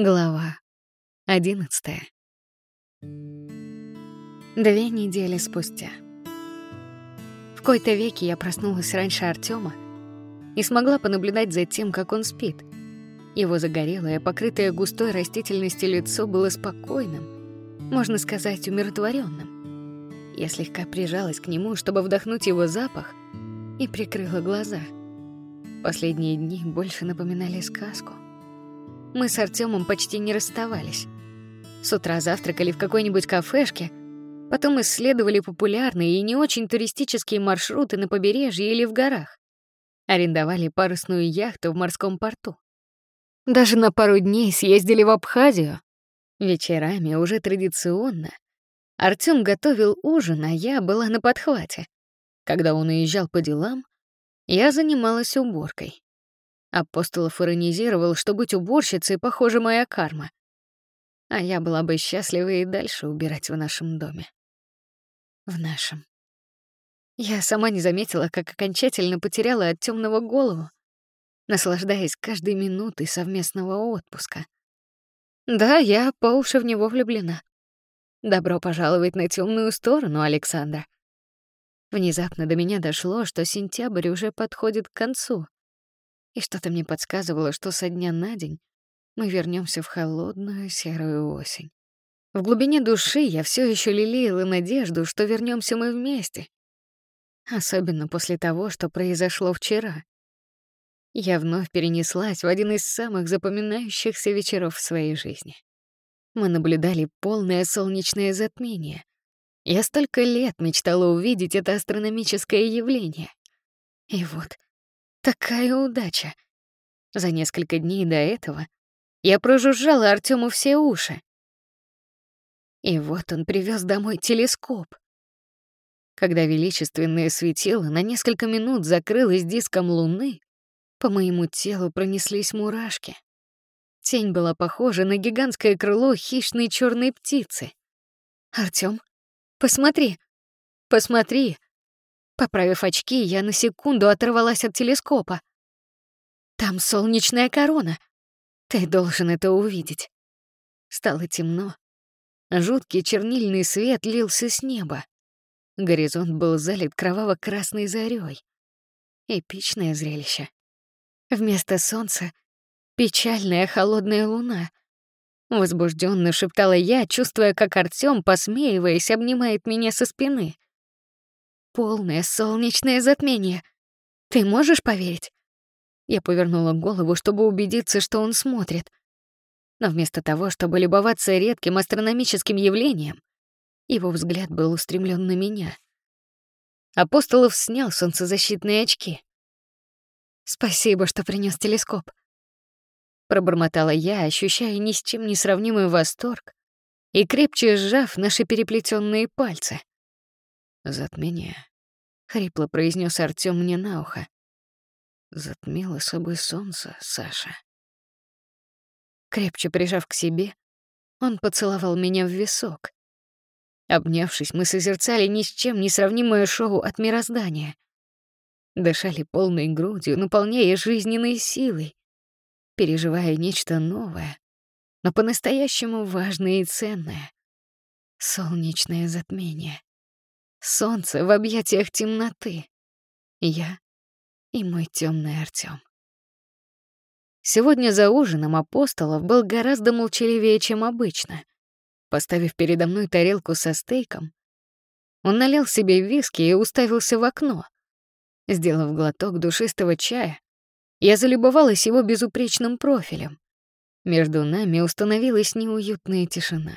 Глава одиннадцатая. Две недели спустя. В кои-то веки я проснулась раньше Артема и смогла понаблюдать за тем, как он спит. Его загорелое, покрытое густой растительностью лицо было спокойным, можно сказать, умиротворенным. Я слегка прижалась к нему, чтобы вдохнуть его запах, и прикрыла глаза. Последние дни больше напоминали сказку — мы с Артемом почти не расставались. С утра завтракали в какой-нибудь кафешке, потом исследовали популярные и не очень туристические маршруты на побережье или в горах. Арендовали парусную яхту в морском порту. Даже на пару дней съездили в Абхазию. Вечерами уже традиционно Артём готовил ужин, а я была на подхвате. Когда он уезжал по делам, я занималась уборкой. Апостолов иронизировал, что быть уборщицей, похоже, моя карма. А я была бы счастлива и дальше убирать в нашем доме. В нашем. Я сама не заметила, как окончательно потеряла от темного голову, наслаждаясь каждой минутой совместного отпуска. Да, я по уши в него влюблена. Добро пожаловать на темную сторону, Александра. Внезапно до меня дошло, что сентябрь уже подходит к концу и что-то мне подсказывало, что со дня на день мы вернемся в холодную серую осень. В глубине души я все еще лелеяла надежду, что вернемся мы вместе. Особенно после того, что произошло вчера. Я вновь перенеслась в один из самых запоминающихся вечеров в своей жизни. Мы наблюдали полное солнечное затмение. Я столько лет мечтала увидеть это астрономическое явление. И вот Такая удача. За несколько дней до этого я прожужжала Артему все уши. И вот он привез домой телескоп. Когда величественное светило на несколько минут закрылось диском луны, по моему телу пронеслись мурашки. Тень была похожа на гигантское крыло хищной черной птицы. Артём, посмотри, посмотри, Поправив очки, я на секунду оторвалась от телескопа. Там солнечная корона. Ты должен это увидеть. Стало темно. Жуткий чернильный свет лился с неба. Горизонт был залит кроваво-красной зарей. Эпичное зрелище. Вместо солнца — печальная холодная луна. Возбужденно шептала я, чувствуя, как Артём, посмеиваясь, обнимает меня со спины — Полное солнечное затмение. Ты можешь поверить? Я повернула голову, чтобы убедиться, что он смотрит. Но вместо того, чтобы любоваться редким астрономическим явлением, его взгляд был устремлен на меня. Апостолов снял солнцезащитные очки. «Спасибо, что принес телескоп», — пробормотала я, ощущая ни с чем не сравнимый восторг и крепче сжав наши переплетенные пальцы. Затмение, хрипло произнес Артём мне на ухо. Затмило собой солнце, Саша. Крепче прижав к себе, он поцеловал меня в висок. Обнявшись, мы созерцали ни с чем не сравнимое шоу от мироздания. Дышали полной грудью, наполняя жизненной силой, переживая нечто новое, но по-настоящему важное и ценное — солнечное затмение. Солнце в объятиях темноты. Я и мой темный Артём. Сегодня за ужином Апостолов был гораздо молчаливее, чем обычно. Поставив передо мной тарелку со стейком, он налил себе виски и уставился в окно. Сделав глоток душистого чая, я залюбовалась его безупречным профилем. Между нами установилась неуютная тишина.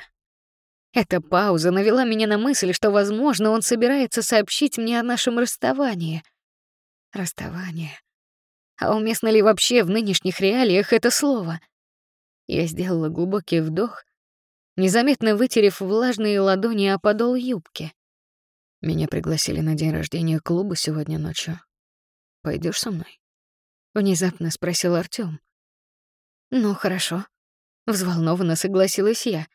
Эта пауза навела меня на мысль, что, возможно, он собирается сообщить мне о нашем расставании. Расставание. А уместно ли вообще в нынешних реалиях это слово? Я сделала глубокий вдох, незаметно вытерев влажные ладони о подол юбки. Меня пригласили на день рождения клуба сегодня ночью. Пойдешь со мной? Внезапно спросил Артём. Ну, хорошо. Взволнованно согласилась я.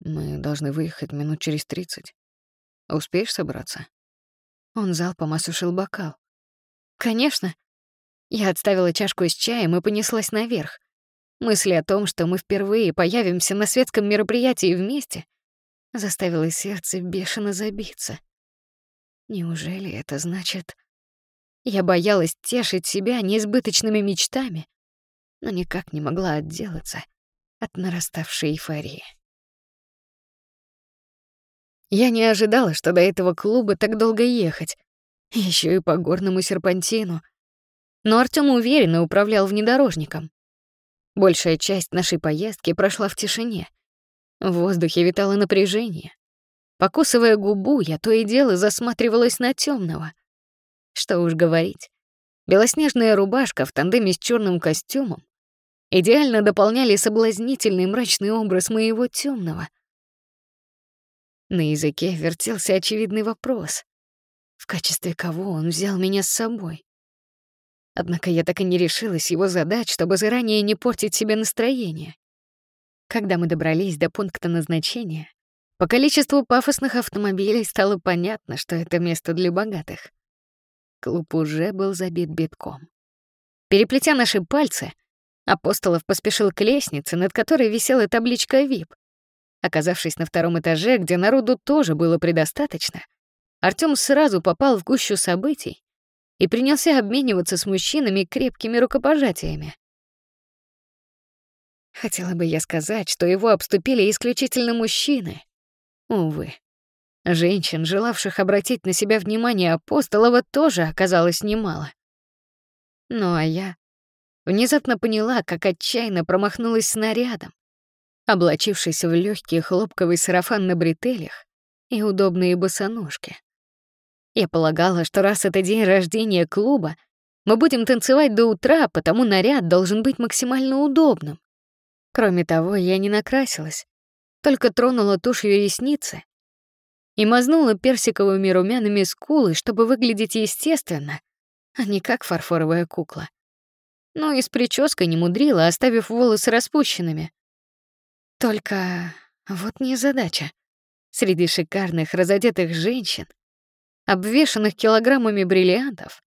Мы должны выехать минут через тридцать. Успеешь собраться? Он залпом осушил бокал. Конечно. Я отставила чашку с чаем и понеслась наверх. Мысль о том, что мы впервые появимся на светском мероприятии вместе, заставила сердце бешено забиться. Неужели это значит... Я боялась тешить себя неизбыточными мечтами, но никак не могла отделаться от нараставшей эйфории. Я не ожидала, что до этого клуба так долго ехать, еще и по горному серпантину. Но Артём уверенно управлял внедорожником. Большая часть нашей поездки прошла в тишине. В воздухе витало напряжение. Покусывая губу, я то и дело засматривалась на темного. Что уж говорить. Белоснежная рубашка в тандеме с черным костюмом идеально дополняли соблазнительный мрачный образ моего темного. На языке вертелся очевидный вопрос. В качестве кого он взял меня с собой? Однако я так и не решилась его задать, чтобы заранее не портить себе настроение. Когда мы добрались до пункта назначения, по количеству пафосных автомобилей стало понятно, что это место для богатых. Клуб уже был забит битком. Переплетя наши пальцы, Апостолов поспешил к лестнице, над которой висела табличка VIP. Оказавшись на втором этаже, где народу тоже было предостаточно, Артём сразу попал в гущу событий и принялся обмениваться с мужчинами крепкими рукопожатиями. Хотела бы я сказать, что его обступили исключительно мужчины. Увы. Женщин, желавших обратить на себя внимание Апостолова, тоже оказалось немало. Ну а я внезапно поняла, как отчаянно промахнулась снарядом, облачившись в легкий хлопковый сарафан на бретелях и удобные босоножки. Я полагала, что раз это день рождения клуба, мы будем танцевать до утра, потому наряд должен быть максимально удобным. Кроме того, я не накрасилась, только тронула тушью ресницы и мазнула персиковыми румяными скулы, чтобы выглядеть естественно, а не как фарфоровая кукла но и с прической не мудрила, оставив волосы распущенными. Только вот не задача. Среди шикарных разодетых женщин, обвешанных килограммами бриллиантов,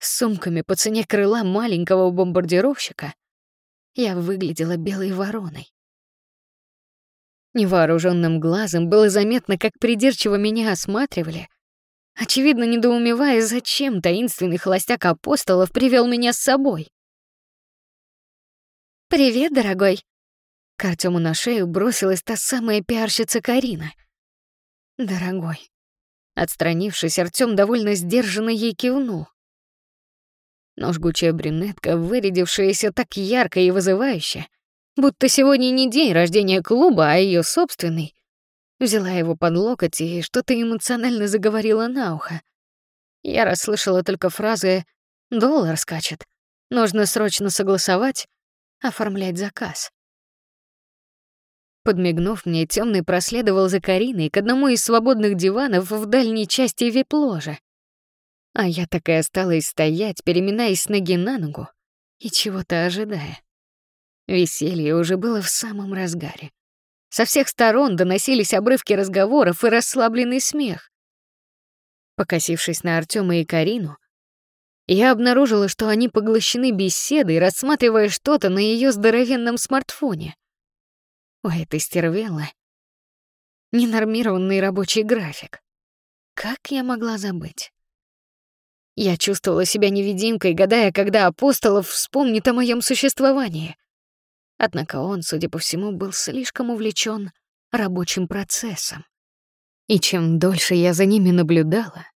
с сумками по цене крыла маленького бомбардировщика, я выглядела белой вороной. Невооруженным глазом было заметно, как придирчиво меня осматривали, очевидно недоумевая, зачем таинственный холостяк апостолов привел меня с собой. «Привет, дорогой!» К Артёму на шею бросилась та самая пиарщица Карина. «Дорогой». Отстранившись, Артём довольно сдержанно ей кивнул. Но жгучая брюнетка, вырядившаяся так ярко и вызывающе, будто сегодня не день рождения клуба, а её собственный, взяла его под локоть и что-то эмоционально заговорила на ухо. Я расслышала только фразы «доллар скачет», «нужно срочно согласовать», оформлять заказ. Подмигнув мне, темный проследовал за Кариной к одному из свободных диванов в дальней части вип-ложа. А я так и осталась стоять, переминаясь с ноги на ногу и чего-то ожидая. Веселье уже было в самом разгаре. Со всех сторон доносились обрывки разговоров и расслабленный смех. Покосившись на Артема и Карину, я обнаружила, что они поглощены беседой, рассматривая что-то на ее здоровенном смартфоне. У этой стервелы ненормированный рабочий график. Как я могла забыть? Я чувствовала себя невидимкой, гадая, когда Апостолов вспомнит о моем существовании. Однако он, судя по всему, был слишком увлечен рабочим процессом. И чем дольше я за ними наблюдала,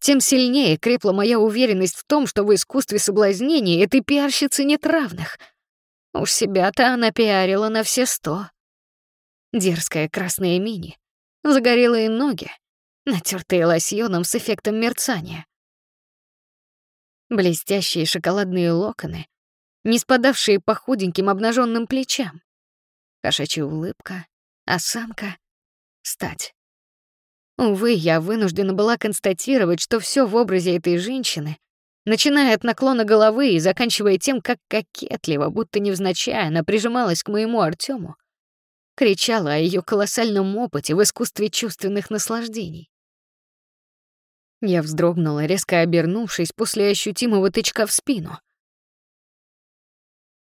тем сильнее крепла моя уверенность в том, что в искусстве соблазнения этой пиарщицы нет равных. Уж себя-то она пиарила на все сто. Дерзкая красная мини, загорелые ноги, натертые лосьоном с эффектом мерцания. Блестящие шоколадные локоны, не спадавшие по худеньким обнаженным плечам. Кошачья улыбка, осанка, стать. Увы, я вынуждена была констатировать, что все в образе этой женщины, начиная от наклона головы и заканчивая тем, как кокетливо, будто невзначай, она прижималась к моему Артему, кричала о ее колоссальном опыте в искусстве чувственных наслаждений. Я вздрогнула, резко обернувшись после ощутимого тычка в спину.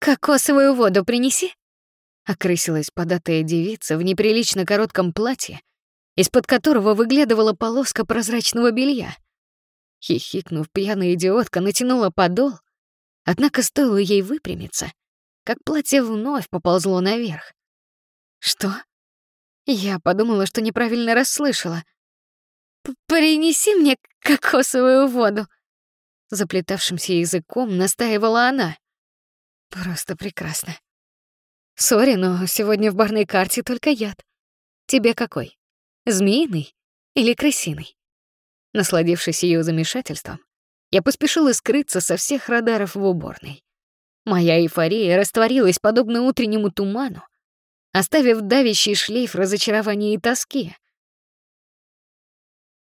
«Кокосовую воду принеси!» Окрысилась податая девица в неприлично коротком платье, из-под которого выглядывала полоска прозрачного белья. Хихикнув, пьяная идиотка натянула подол, однако стоило ей выпрямиться, как платье вновь поползло наверх. «Что?» Я подумала, что неправильно расслышала. «Принеси мне кокосовую воду!» Заплетавшимся языком настаивала она. «Просто прекрасно. Сори, но сегодня в барной карте только яд. Тебе какой? Змеиный или крысиный?» Насладившись ее замешательством, я поспешила скрыться со всех радаров в уборной. Моя эйфория растворилась подобно утреннему туману, оставив давящий шлейф разочарования и тоски.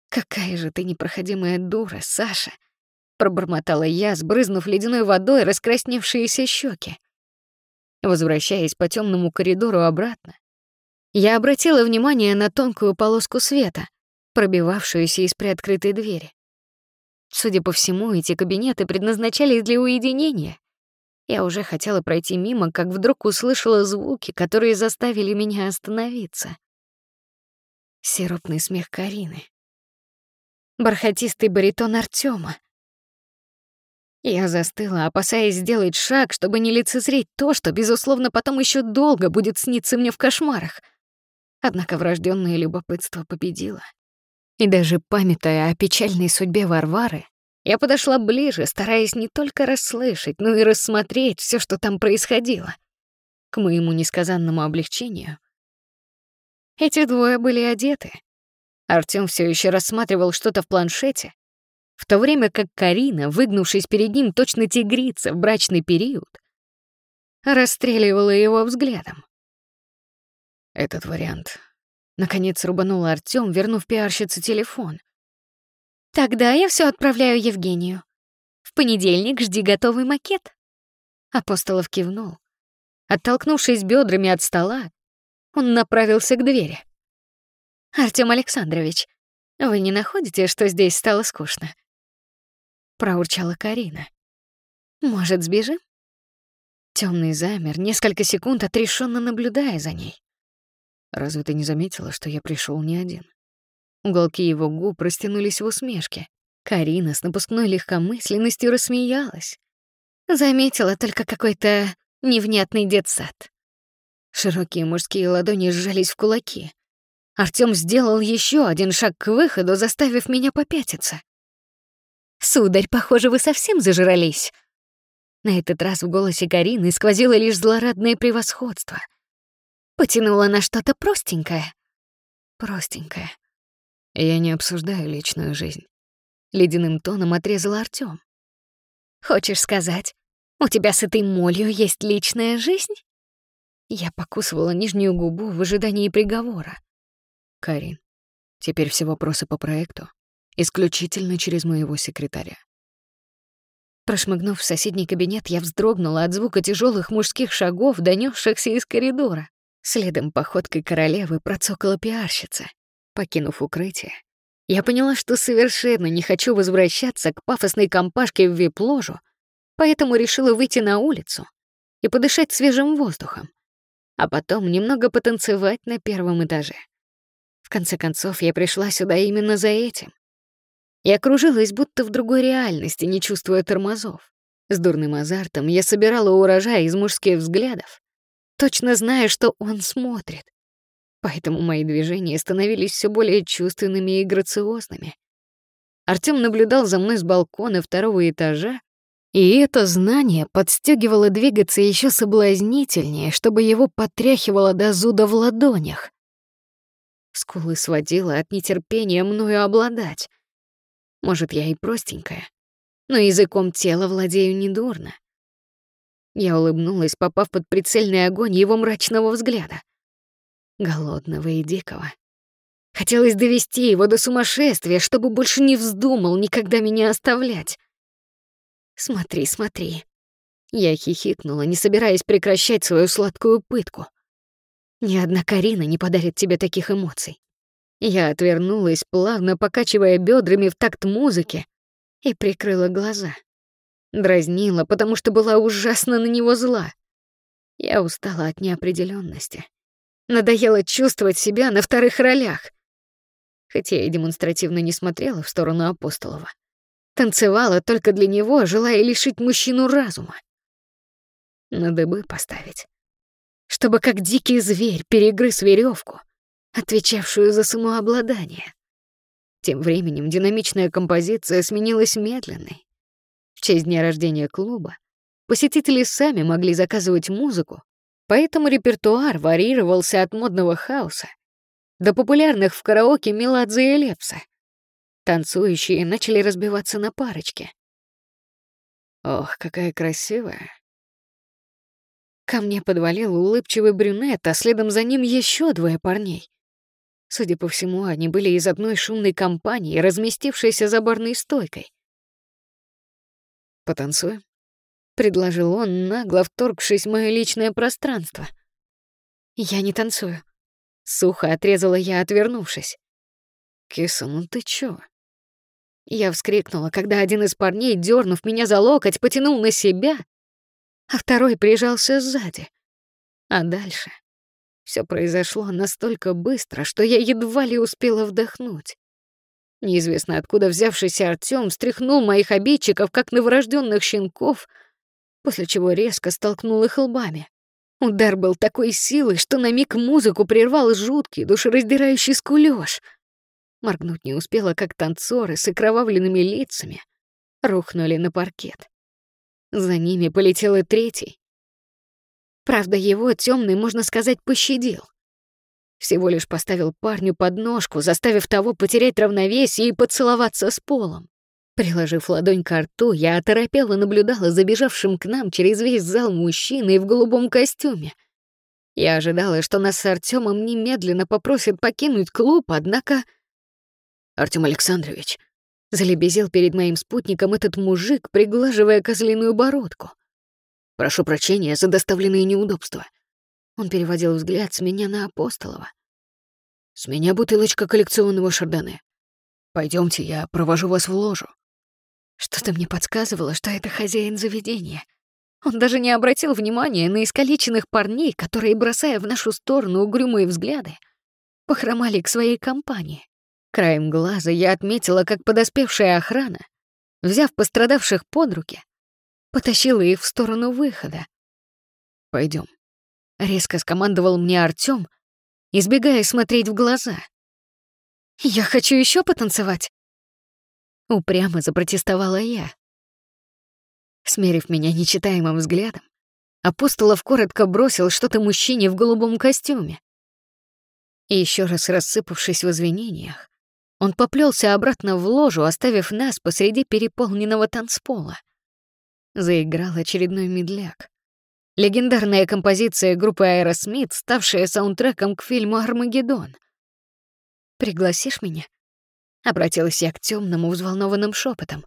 «Какая же ты непроходимая дура, Саша!» — пробормотала я, сбрызнув ледяной водой раскрасневшиеся щеки. Возвращаясь по темному коридору обратно, я обратила внимание на тонкую полоску света, пробивавшуюся из приоткрытой двери. Судя по всему, эти кабинеты предназначались для уединения. Я уже хотела пройти мимо, как вдруг услышала звуки, которые заставили меня остановиться. Сиропный смех Карины. Бархатистый баритон Артема. Я застыла, опасаясь сделать шаг, чтобы не лицезреть то, что, безусловно, потом еще долго будет сниться мне в кошмарах. Однако врожденное любопытство победило. И даже памятая о печальной судьбе Варвары, я подошла ближе, стараясь не только расслышать, но и рассмотреть все, что там происходило. К моему несказанному облегчению. Эти двое были одеты. Артём все еще рассматривал что-то в планшете, в то время как Карина, выгнувшись перед ним точно тигрица в брачный период, расстреливала его взглядом. Этот вариант Наконец рубанул Артём, вернув пиарщице телефон. «Тогда я все отправляю Евгению. В понедельник жди готовый макет». Апостолов кивнул. Оттолкнувшись бедрами от стола, он направился к двери. «Артём Александрович, вы не находите, что здесь стало скучно?» Проурчала Карина. «Может, сбежим?» Темный замер, несколько секунд отрешенно наблюдая за ней. Разве ты не заметила, что я пришел не один? Уголки его губ растянулись в усмешке. Карина с напускной легкомысленностью рассмеялась. Заметила только какой-то невнятный детсад. Широкие мужские ладони сжались в кулаки. Артём сделал еще один шаг к выходу, заставив меня попятиться. «Сударь, похоже, вы совсем зажрались». На этот раз в голосе Карины сквозило лишь злорадное превосходство — Потянула на что-то простенькое. Простенькое. Я не обсуждаю личную жизнь. Ледяным тоном отрезал Артём. Хочешь сказать, у тебя с этой молью есть личная жизнь? Я покусывала нижнюю губу в ожидании приговора. Карин, теперь все вопросы по проекту исключительно через моего секретаря. Прошмыгнув в соседний кабинет, я вздрогнула от звука тяжелых мужских шагов, донесшихся из коридора. Следом походкой королевы процокала пиарщица. Покинув укрытие, я поняла, что совершенно не хочу возвращаться к пафосной компашке в вип-ложу, поэтому решила выйти на улицу и подышать свежим воздухом, а потом немного потанцевать на первом этаже. В конце концов, я пришла сюда именно за этим. Я кружилась будто в другой реальности, не чувствуя тормозов. С дурным азартом я собирала урожай из мужских взглядов, точно зная, что он смотрит. Поэтому мои движения становились все более чувственными и грациозными. Артём наблюдал за мной с балкона второго этажа, и это знание подстегивало двигаться еще соблазнительнее, чтобы его потряхивало до зуда в ладонях. Скулы сводила от нетерпения мною обладать. Может, я и простенькая, но языком тела владею недурно. Я улыбнулась, попав под прицельный огонь его мрачного взгляда. Голодного и дикого. Хотелось довести его до сумасшествия, чтобы больше не вздумал никогда меня оставлять. «Смотри, смотри». Я хихикнула, не собираясь прекращать свою сладкую пытку. Ни одна Карина не подарит тебе таких эмоций. Я отвернулась, плавно покачивая бедрами в такт музыки, и прикрыла глаза. Дразнила, потому что была ужасно на него зла. Я устала от неопределенности. Надоело чувствовать себя на вторых ролях. Хотя я демонстративно не смотрела в сторону Апостолова. Танцевала только для него, желая лишить мужчину разума. На дыбы поставить. Чтобы как дикий зверь перегрыз веревку, отвечавшую за самообладание. Тем временем динамичная композиция сменилась медленной. В честь дня рождения клуба посетители сами могли заказывать музыку, поэтому репертуар варьировался от модного хаоса до популярных в караоке Меладзе и Лепса. Танцующие начали разбиваться на парочки. Ох, какая красивая. Ко мне подвалил улыбчивый брюнет, а следом за ним еще двое парней. Судя по всему, они были из одной шумной компании, разместившейся за барной стойкой. «Потанцуем?» — предложил он, нагло вторгшись в мое личное пространство. «Я не танцую», — сухо отрезала я, отвернувшись. «Киса, ну ты чё?» Я вскрикнула, когда один из парней, дернув меня за локоть, потянул на себя, а второй прижался сзади. А дальше все произошло настолько быстро, что я едва ли успела вдохнуть. Неизвестно откуда взявшийся Артём встряхнул моих обидчиков, как новорожденных щенков, после чего резко столкнул их лбами. Удар был такой силой, что на миг музыку прервал жуткий, душераздирающий скулёж. Моргнуть не успела, как танцоры с окровавленными лицами рухнули на паркет. За ними полетел и третий. Правда, его темный, можно сказать, пощадил. Всего лишь поставил парню подножку, заставив того потерять равновесие и поцеловаться с полом. Приложив ладонь к рту, я оторопела наблюдала за бежавшим к нам через весь зал мужчиной в голубом костюме. Я ожидала, что нас с Артемом немедленно попросят покинуть клуб, однако... Артем Александрович, залебезил перед моим спутником этот мужик, приглаживая козлиную бородку. Прошу прощения за доставленные неудобства. Он переводил взгляд с меня на Апостолова. С меня бутылочка коллекционного шардоне. Пойдемте, я провожу вас в ложу. Что-то мне подсказывало, что это хозяин заведения. Он даже не обратил внимания на искалеченных парней, которые, бросая в нашу сторону угрюмые взгляды, похромали к своей компании. Краем глаза я отметила, как подоспевшая охрана, взяв пострадавших под руки, потащила их в сторону выхода. Пойдем. резко скомандовал мне Артём, избегая смотреть в глаза. «Я хочу еще потанцевать!» Упрямо запротестовала я. Смерив меня нечитаемым взглядом, Апостолов коротко бросил что-то мужчине в голубом костюме. И еще раз рассыпавшись в извинениях, он поплелся обратно в ложу, оставив нас посреди переполненного танцпола. Заиграл очередной медляк. Легендарная композиция группы Аэросмит, ставшая саундтреком к фильму «Армагеддон». «Пригласишь меня?» — обратилась я к темному взволнованным шепотом.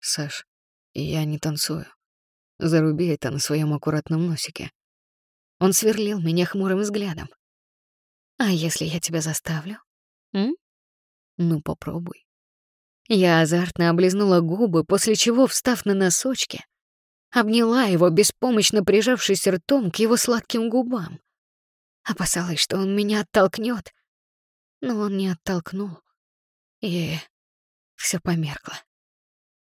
«Саш, я не танцую. Заруби это на своем аккуратном носике». Он сверлил меня хмурым взглядом. «А если я тебя заставлю? М? Ну, попробуй». Я азартно облизнула губы, после чего, встав на носочки, обняла его, беспомощно прижавшись ртом к его сладким губам. Опасалась, что он меня оттолкнет, но он не оттолкнул. И все померкло.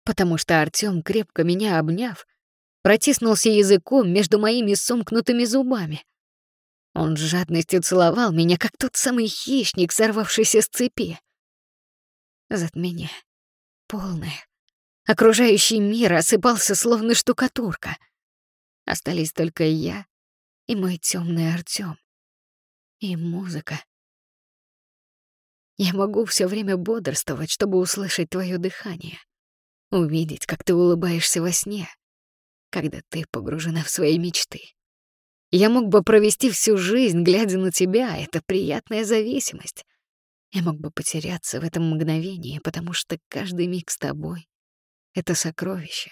Потому что Артём, крепко меня обняв, протиснулся языком между моими сомкнутыми зубами. Он с жадностью целовал меня, как тот самый хищник, сорвавшийся с цепи. Затмение. Полное. Окружающий мир осыпался словно штукатурка. Остались только я и мой темный Артём. И музыка. Я могу все время бодрствовать, чтобы услышать твое дыхание. Увидеть, как ты улыбаешься во сне, когда ты погружена в свои мечты. Я мог бы провести всю жизнь, глядя на тебя, это приятная зависимость. Я мог бы потеряться в этом мгновении, потому что каждый миг с тобой — это сокровище.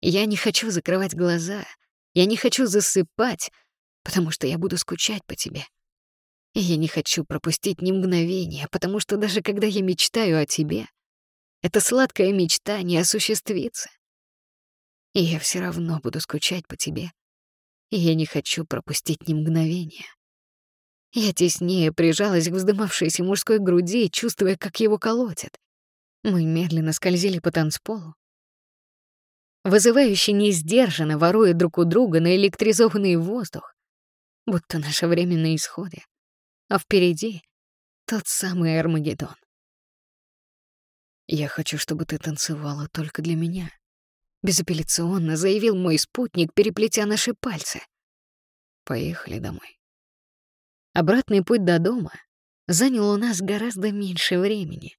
Я не хочу закрывать глаза, я не хочу засыпать, потому что я буду скучать по тебе. И я не хочу пропустить ни мгновения, потому что даже когда я мечтаю о тебе, эта сладкая мечта не осуществится. И я все равно буду скучать по тебе. И я не хочу пропустить ни мгновения. Я теснее прижалась к вздымавшейся мужской груди, чувствуя, как его колотит. Мы медленно скользили по танцполу. Вызывающе несдержанно воруя друг у друга на электризованный воздух, будто наше время на исходе. А впереди тот самый Армагеддон. «Я хочу, чтобы ты танцевала только для меня», — безапелляционно заявил мой спутник, переплетя наши пальцы. «Поехали домой». Обратный путь до дома занял у нас гораздо меньше времени.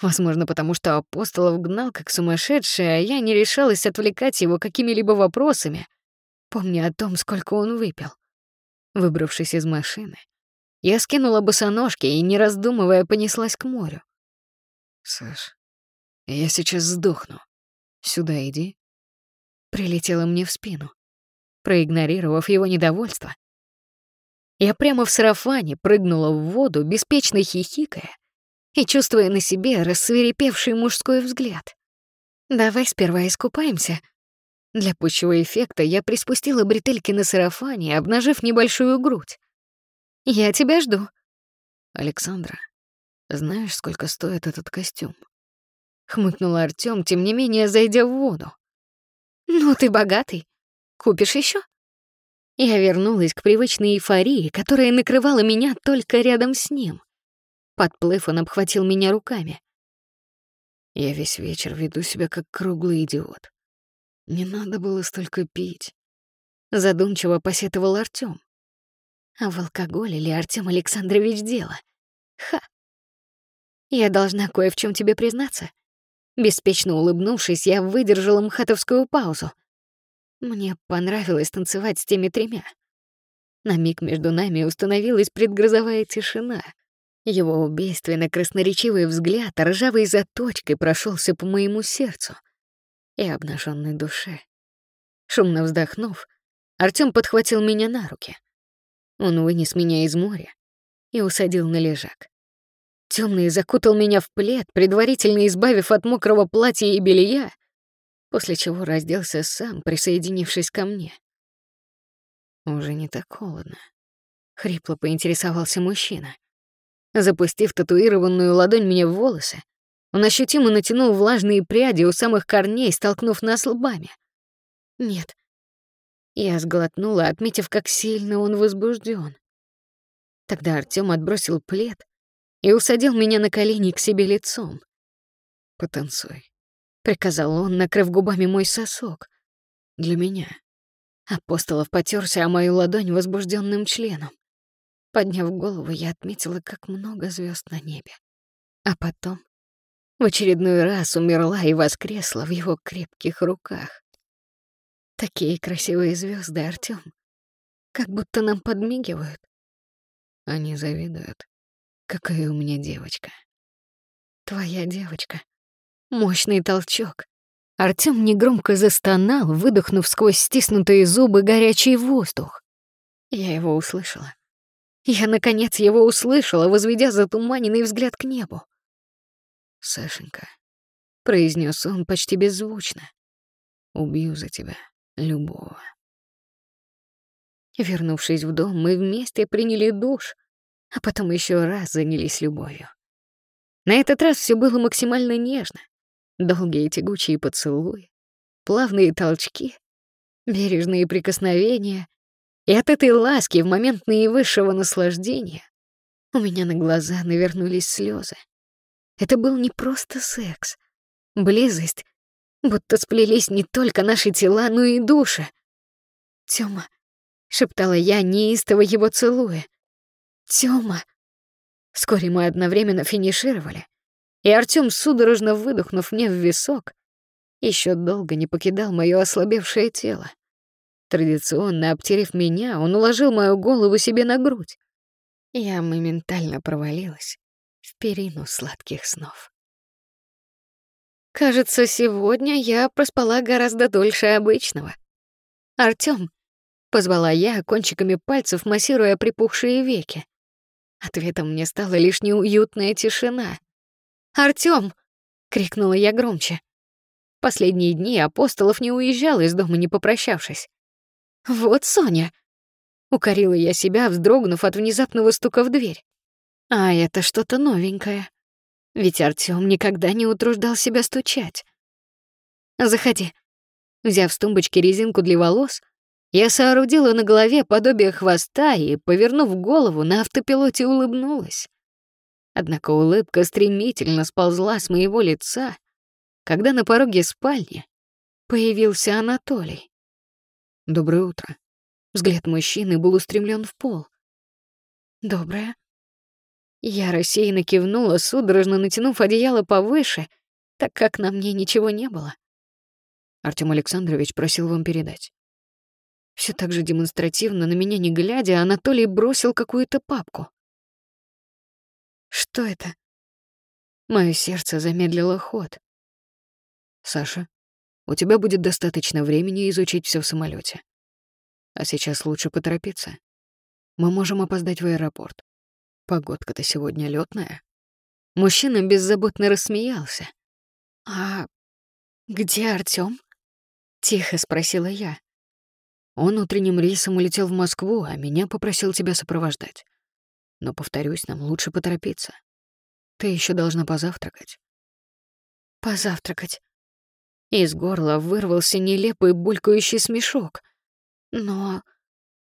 Возможно, потому что Апостолов гнал как сумасшедший, а я не решалась отвлекать его какими-либо вопросами, помня о том, сколько он выпил. Выбравшись из машины, я скинула босоножки и, не раздумывая, понеслась к морю. «Саш, я сейчас сдохну. Сюда иди». Прилетела мне в спину. Проигнорировав его недовольство, я прямо в сарафане прыгнула в воду, беспечно хихикая и чувствуя на себе рассверепевший мужской взгляд. «Давай сперва искупаемся». Для пущего эффекта я приспустила бретельки на сарафане, обнажив небольшую грудь. «Я тебя жду». «Александра, знаешь, сколько стоит этот костюм?» Хмыкнул Артём, тем не менее, зайдя в воду. «Ну ты богатый. Купишь еще? Я вернулась к привычной эйфории, которая накрывала меня только рядом с ним. Подплыв, он обхватил меня руками. Я весь вечер веду себя как круглый идиот. Не надо было столько пить. Задумчиво посетовал Артём. А в алкоголе ли Артём Александрович дело? Ха! Я должна кое в чем тебе признаться. Беспечно улыбнувшись, я выдержала мхатовскую паузу. Мне понравилось танцевать с теми тремя. На миг между нами установилась предгрозовая тишина. Его убийственно-красноречивый взгляд ржавой заточкой прошелся по моему сердцу и обнаженной душе. Шумно вздохнув, Артём подхватил меня на руки. Он вынес меня из моря и усадил на лежак. Темный закутал меня в плед, предварительно избавив от мокрого платья и белья, после чего разделся сам, присоединившись ко мне. Уже не так холодно. Хрипло поинтересовался мужчина. Запустив татуированную ладонь мне в волосы, он ощутимо натянул влажные пряди у самых корней, столкнув нас лбами. Нет. Я сглотнула, отметив, как сильно он возбужден. Тогда Артём отбросил плед и усадил меня на колени к себе лицом. «Потанцуй», — приказал он, накрыв губами мой сосок. «Для меня». Апостолов потерся о мою ладонь возбужденным членом. Подняв голову, я отметила, как много звезд на небе. А потом в очередной раз умерла и воскресла в его крепких руках. Такие красивые звезды, Артём. Как будто нам подмигивают. Они завидуют. Какая у меня девочка. Твоя девочка. Мощный толчок. Артём негромко застонал, выдохнув сквозь стиснутые зубы горячий воздух. Я его услышала. Я, наконец, его услышала, возведя затуманенный взгляд к небу. «Сашенька», — произнес он почти беззвучно, — «убью за тебя любого». Вернувшись в дом, мы вместе приняли душ, а потом еще раз занялись любовью. На этот раз все было максимально нежно. Долгие тягучие поцелуи, плавные толчки, бережные прикосновения. И от этой ласки в момент наивысшего наслаждения у меня на глаза навернулись слезы. Это был не просто секс. Близость, будто сплелись не только наши тела, но и души. «Тёма», — шептала я, неистово его целуя. «Тёма». Вскоре мы одновременно финишировали, и Артём, судорожно выдохнув мне в висок, еще долго не покидал моё ослабевшее тело. Традиционно обтерев меня, он уложил мою голову себе на грудь. Я моментально провалилась в перину сладких снов. Кажется, сегодня я проспала гораздо дольше обычного. Артём, позвала я кончиками пальцев, массируя припухшие веки. Ответом мне стала лишь неуютная тишина. «Артём!» — крикнула я громче. Последние дни Апостолов не уезжал из дома, не попрощавшись. «Вот Соня!» — укорила я себя, вздрогнув от внезапного стука в дверь. «А это что-то новенькое. Ведь Артём никогда не утруждал себя стучать. Заходи». Взяв с тумбочки резинку для волос, я соорудила на голове подобие хвоста и, повернув голову, на автопилоте улыбнулась. Однако улыбка стремительно сползла с моего лица, когда на пороге спальни появился Анатолий. «Доброе утро». Взгляд мужчины был устремлен в пол. «Доброе». Я рассеянно кивнула, судорожно натянув одеяло повыше, так как на мне ничего не было. Артём Александрович просил вам передать. Все так же демонстративно, на меня не глядя, Анатолий бросил какую-то папку. Что это? Мое сердце замедлило ход. Саша, у тебя будет достаточно времени изучить все в самолете. А сейчас лучше поторопиться. Мы можем опоздать в аэропорт. Погодка-то сегодня летная. Мужчина беззаботно рассмеялся. А где Артём? Тихо спросила я. Он утренним рейсом улетел в Москву, а меня попросил тебя сопровождать. Но, повторюсь, нам лучше поторопиться. Ты еще должна позавтракать. Позавтракать. Из горла вырвался нелепый булькающий смешок. Но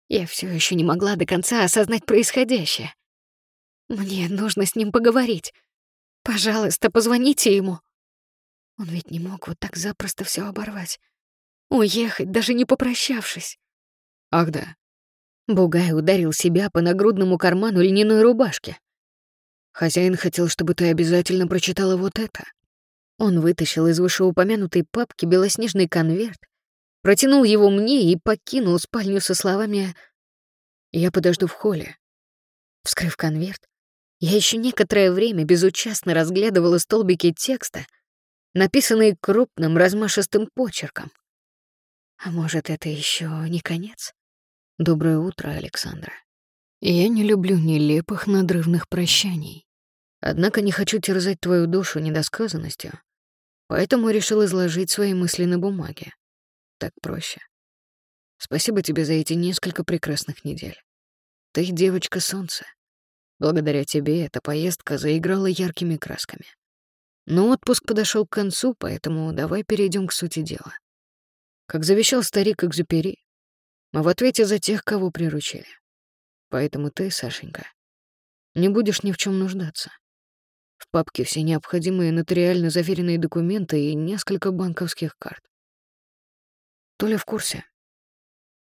я все еще не могла до конца осознать происходящее. Мне нужно с ним поговорить. Пожалуйста, позвоните ему. Он ведь не мог вот так запросто все оборвать. Уехать, даже не попрощавшись. Ах да. Бугай ударил себя по нагрудному карману льняной рубашки. Хозяин хотел, чтобы ты обязательно прочитала вот это. Он вытащил из вышеупомянутой папки белоснежный конверт, протянул его мне и покинул спальню со словами «Я подожду в холле». Вскрыв конверт, я еще некоторое время безучастно разглядывала столбики текста, написанные крупным размашистым почерком. А может, это еще не конец? Доброе утро, Александра. Я не люблю нелепых надрывных прощаний. Однако не хочу терзать твою душу недосказанностью, поэтому решил изложить свои мысли на бумаге. Так проще. Спасибо тебе за эти несколько прекрасных недель. Ты девочка солнца. Благодаря тебе эта поездка заиграла яркими красками. Но отпуск подошел к концу, поэтому давай перейдем к сути дела. Как завещал старик Экзюпери, мы в ответе за тех, кого приручили. Поэтому ты, Сашенька, не будешь ни в чем нуждаться. В папке все необходимые нотариально заверенные документы и несколько банковских карт. Толя в курсе.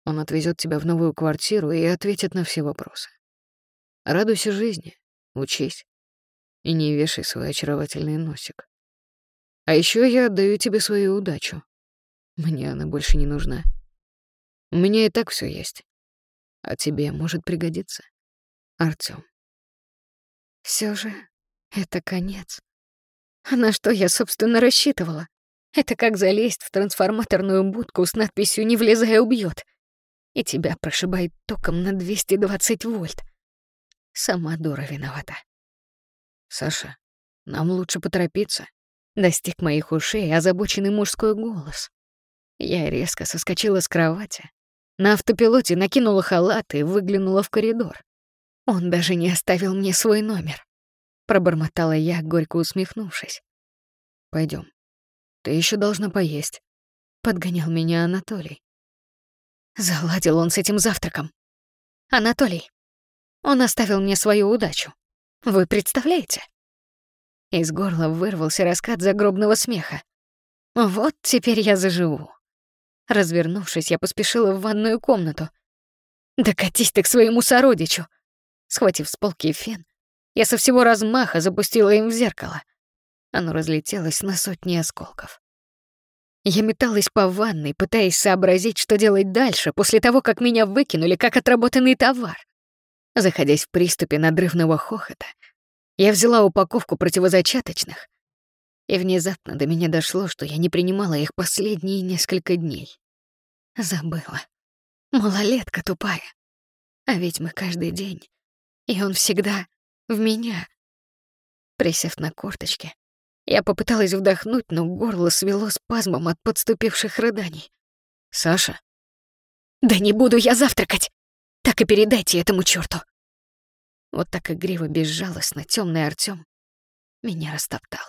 Он отвезет тебя в новую квартиру и ответит на все вопросы. Радуйся жизни, учись и не вешай свой очаровательный носик. А еще я отдаю тебе свою удачу. Мне она больше не нужна. У меня и так все есть. А тебе может пригодиться. Артём. Все же это конец. А на что я, собственно, рассчитывала? Это как залезть в трансформаторную будку с надписью «Не влезая, убьет», и тебя прошибает током на 220 вольт. Сама дура виновата. Саша, нам лучше поторопиться. Достиг моих ушей озабоченный мужской голос. Я резко соскочила с кровати. На автопилоте накинула халат и выглянула в коридор. Он даже не оставил мне свой номер. Пробормотала я, горько усмехнувшись. Пойдем. Ты еще должна поесть. Подгонял меня Анатолий. Заладил он с этим завтраком. Анатолий. Он оставил мне свою удачу. Вы представляете? Из горла вырвался раскат загробного смеха. Вот теперь я заживу. Развернувшись, я поспешила в ванную комнату. «Да катись ты к своему сородичу!» Схватив с полки фен, я со всего размаха запустила им в зеркало. Оно разлетелось на сотни осколков. Я металась по ванной, пытаясь сообразить, что делать дальше, после того, как меня выкинули как отработанный товар. Заходясь в приступе надрывного хохота, я взяла упаковку противозачаточных и внезапно до меня дошло, что я не принимала их последние несколько дней. Забыла. Малолетка тупая. А ведь мы каждый день. И он всегда в меня. Присев на корточки, Я попыталась вдохнуть, но горло свело спазмом от подступивших рыданий. «Саша?» «Да не буду я завтракать! Так и передайте этому чёрту!» Вот так игриво, безжалостно темный Артём меня растоптал.